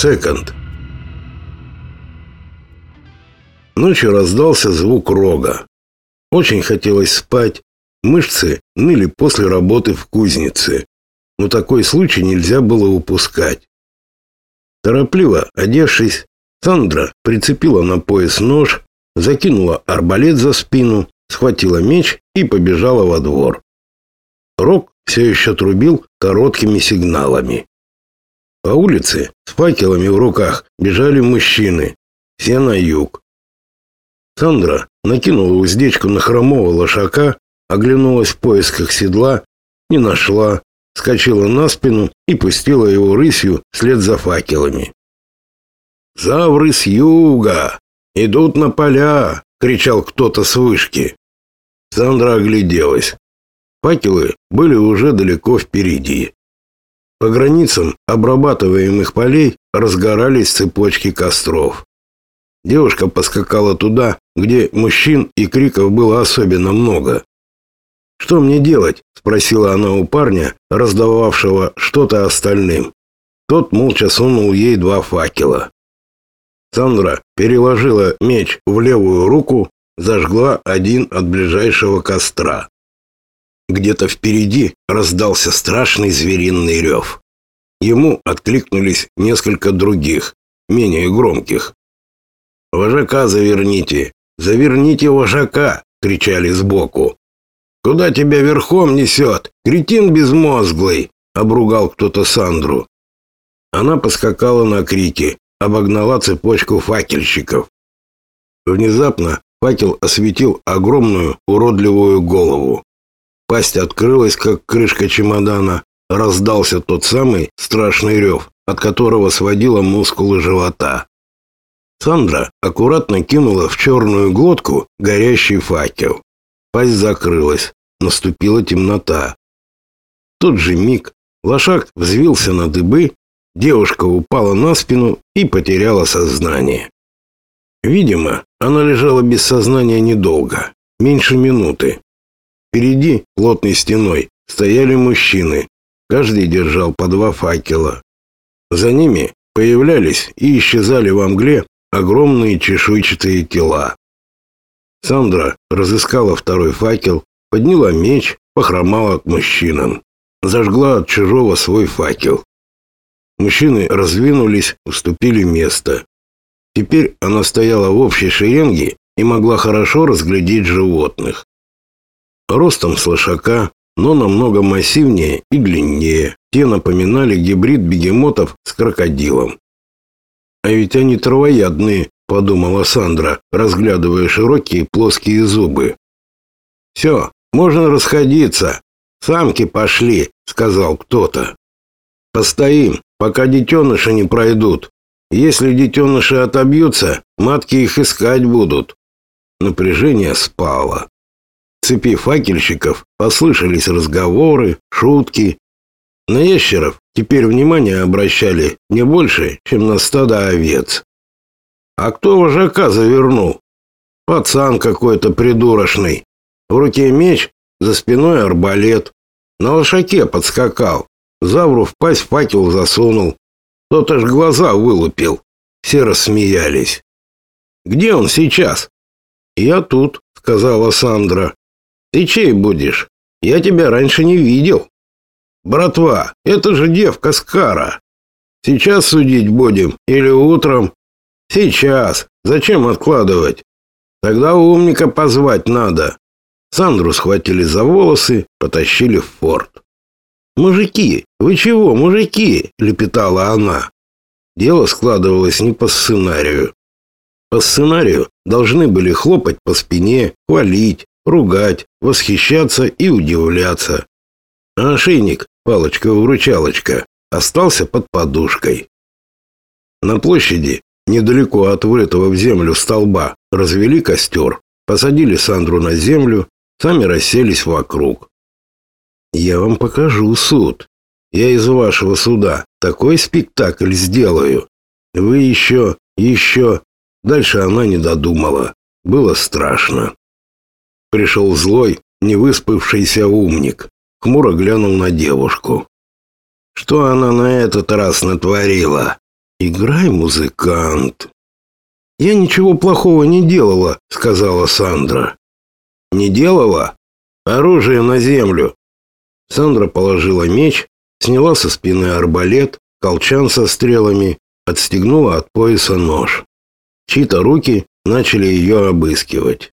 Секонд. Ночью раздался звук рога. Очень хотелось спать. Мышцы ныли после работы в кузнице. Но такой случай нельзя было упускать. Торопливо одевшись, Сандра прицепила на пояс нож, закинула арбалет за спину, схватила меч и побежала во двор. Рог все еще трубил короткими сигналами. По улице с факелами в руках бежали мужчины, все на юг. Сандра накинула уздечку на хромого лошака, оглянулась в поисках седла, не нашла, скочила на спину и пустила его рысью вслед за факелами. «Завры с юга! Идут на поля!» — кричал кто-то с вышки. Сандра огляделась. Факелы были уже далеко впереди. По границам обрабатываемых полей разгорались цепочки костров. Девушка поскакала туда, где мужчин и криков было особенно много. «Что мне делать?» – спросила она у парня, раздававшего что-то остальным. Тот молча сунул ей два факела. Сандра переложила меч в левую руку, зажгла один от ближайшего костра. Где-то впереди раздался страшный звериный рев. Ему откликнулись несколько других, менее громких. «Вожака заверните! Заверните вожака!» — кричали сбоку. «Куда тебя верхом несет? Кретин безмозглый!» — обругал кто-то Сандру. Она поскакала на крики, обогнала цепочку факельщиков. Внезапно факел осветил огромную уродливую голову. Пасть открылась, как крышка чемодана. Раздался тот самый страшный рев, от которого сводило мускулы живота. Сандра аккуратно кинула в черную глотку горящий факел. Пасть закрылась. Наступила темнота. В тот же миг лошак взвился на дыбы, девушка упала на спину и потеряла сознание. Видимо, она лежала без сознания недолго, меньше минуты. Впереди, плотной стеной, стояли мужчины. Каждый держал по два факела. За ними появлялись и исчезали во мгле огромные чешуйчатые тела. Сандра разыскала второй факел, подняла меч, похромала к мужчинам. Зажгла от чужого свой факел. Мужчины раздвинулись, уступили место. Теперь она стояла в общей шеренге и могла хорошо разглядеть животных ростом с лошака, но намного массивнее и длиннее. Те напоминали гибрид бегемотов с крокодилом. А ведь они травоядные, подумала Сандра, разглядывая широкие плоские зубы. Все, можно расходиться. Самки пошли, сказал кто-то. Постоим, пока детеныши не пройдут. Если детеныши отобьются, матки их искать будут. Напряжение спало цепи факельщиков послышались разговоры, шутки. На ящеров теперь внимание обращали не больше, чем на стадо овец. А кто вожака завернул? Пацан какой-то придурочный. В руке меч, за спиной арбалет. На лошаке подскакал. Завру в пасть факел засунул. Тот аж глаза вылупил. Все рассмеялись. «Где он сейчас?» «Я тут», — сказала Сандра. Ты чей будешь? Я тебя раньше не видел. Братва, это же девка Скара. Сейчас судить будем или утром? Сейчас. Зачем откладывать? Тогда умника позвать надо. Сандру схватили за волосы, потащили в форт. «Мужики, вы чего, мужики?» — лепетала она. Дело складывалось не по сценарию. По сценарию должны были хлопать по спине, хвалить, ругать, восхищаться и удивляться. А ошейник, палочка-выручалочка, остался под подушкой. На площади, недалеко от вырытого в землю столба, развели костер, посадили Сандру на землю, сами расселись вокруг. «Я вам покажу суд. Я из вашего суда такой спектакль сделаю. Вы еще, еще...» Дальше она не додумала. Было страшно. Пришел злой, невыспавшийся умник. Хмуро глянул на девушку. Что она на этот раз натворила? Играй, музыкант. Я ничего плохого не делала, сказала Сандра. Не делала? Оружие на землю. Сандра положила меч, сняла со спины арбалет, колчан со стрелами, отстегнула от пояса нож. Чьи-то руки начали ее обыскивать.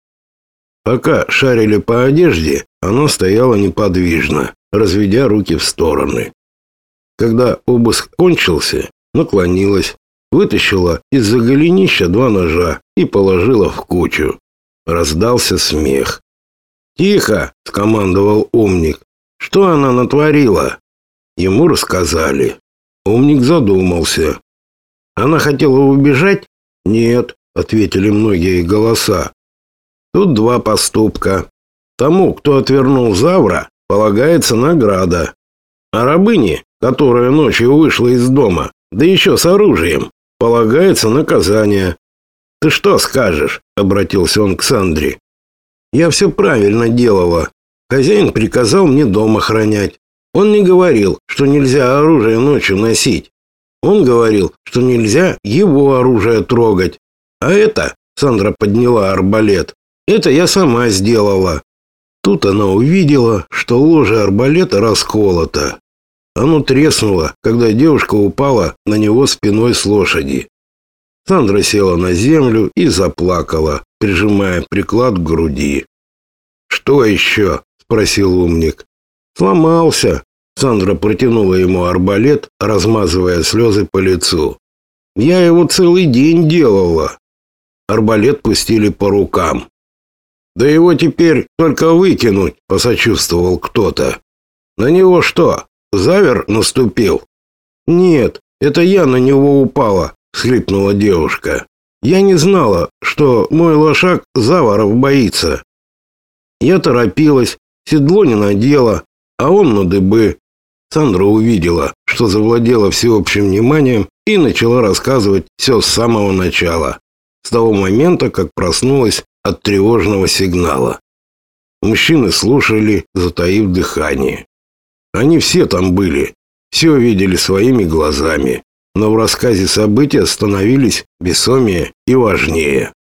Пока шарили по одежде, она стояла неподвижно, разведя руки в стороны. Когда обыск кончился, наклонилась, вытащила из-за голенища два ножа и положила в кучу. Раздался смех. «Тихо!» — скомандовал умник. «Что она натворила?» Ему рассказали. Умник задумался. «Она хотела убежать?» «Нет», — ответили многие голоса. «Тут два поступка. Тому, кто отвернул Завра, полагается награда. А рабыне, которая ночью вышла из дома, да еще с оружием, полагается наказание. Ты что скажешь? обратился он к Сандре. Я все правильно делала. Хозяин приказал мне дом охранять. Он не говорил, что нельзя оружие ночью носить. Он говорил, что нельзя его оружие трогать. А это, Сандра подняла арбалет, это я сама сделала. Тут она увидела, что ложе арбалета расколото. Оно треснуло, когда девушка упала на него спиной с лошади. Сандра села на землю и заплакала, прижимая приклад к груди. «Что еще?» – спросил умник. «Сломался». Сандра протянула ему арбалет, размазывая слезы по лицу. «Я его целый день делала». Арбалет пустили по рукам. «Да его теперь только выкинуть», – посочувствовал кто-то. «На него что, Завер наступил. Нет, это я на него упала, всхлипнула девушка. Я не знала, что мой лошак заворов боится. Я торопилась, седло не надела, а он на дыбы. Сандра увидела, что завладела всеобщим вниманием и начала рассказывать все с самого начала, с того момента, как проснулась от тревожного сигнала. Мужчины слушали, затаив дыхание. Они все там были, все видели своими глазами, но в рассказе события становились весомее и важнее.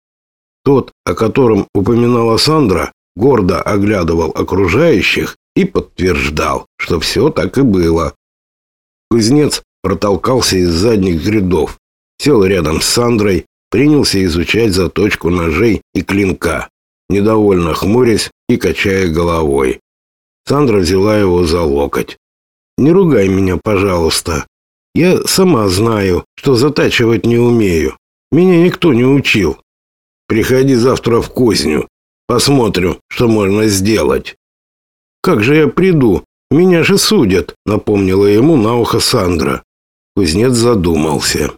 Тот, о котором упоминала Сандра, гордо оглядывал окружающих и подтверждал, что все так и было. Кузнец протолкался из задних рядов, сел рядом с Сандрой, принялся изучать заточку ножей и клинка, недовольно хмурясь и качая головой. Сандра взяла его за локоть. «Не ругай меня, пожалуйста. Я сама знаю, что затачивать не умею. Меня никто не учил. Приходи завтра в кузню. Посмотрим, что можно сделать». «Как же я приду? Меня же судят», — напомнила ему на ухо Сандра. Кузнец задумался.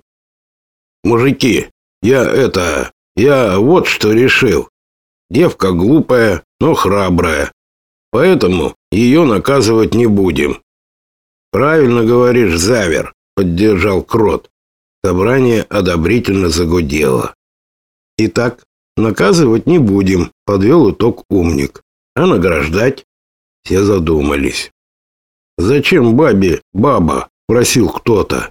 «Мужики, я это... Я вот что решил. Девка глупая, но храбрая. Поэтому ее наказывать не будем. Правильно говоришь, Завер, поддержал Крот. Собрание одобрительно загудело. Итак, наказывать не будем, подвел итог умник. А награждать? Все задумались. Зачем бабе баба? просил кто-то.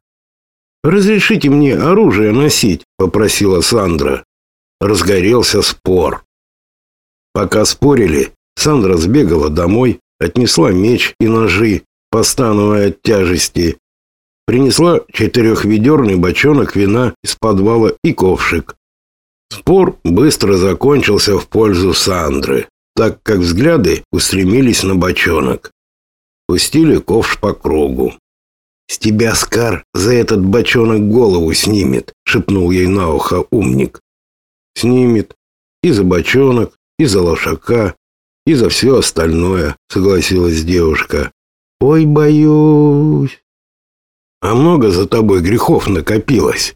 Разрешите мне оружие носить, попросила Сандра. Разгорелся спор. Пока спорили, Сандра сбегала домой, отнесла меч и ножи, постановая от тяжести. Принесла четырехведерный бочонок вина из подвала и ковшик. Спор быстро закончился в пользу Сандры, так как взгляды устремились на бочонок. Пустили ковш по кругу. «С тебя, Скар, за этот бочонок голову снимет», — шепнул ей на ухо умник. «Снимет. И за бочонок, и за лошака, и за все остальное, согласилась девушка. Ой, боюсь. А много за тобой грехов накопилось.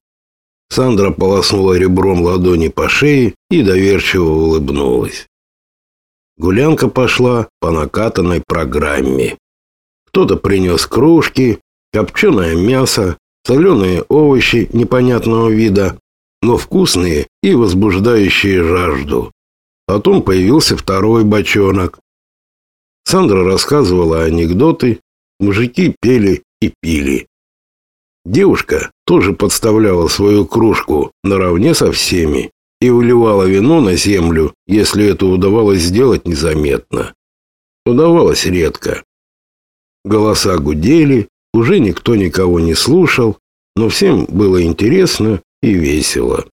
Сандра полоснула ребром ладони по шее и доверчиво улыбнулась. Гулянка пошла по накатанной программе. Кто-то принес кружки, копченое мясо, соленые овощи непонятного вида, но вкусные и возбуждающие жажду. Потом появился второй бочонок. Сандра рассказывала анекдоты, мужики пели и пили. Девушка тоже подставляла свою кружку наравне со всеми и выливала вино на землю, если это удавалось сделать незаметно. Удавалось редко. Голоса гудели, уже никто никого не слушал, но всем было интересно и весело.